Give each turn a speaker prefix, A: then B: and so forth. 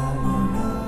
A: you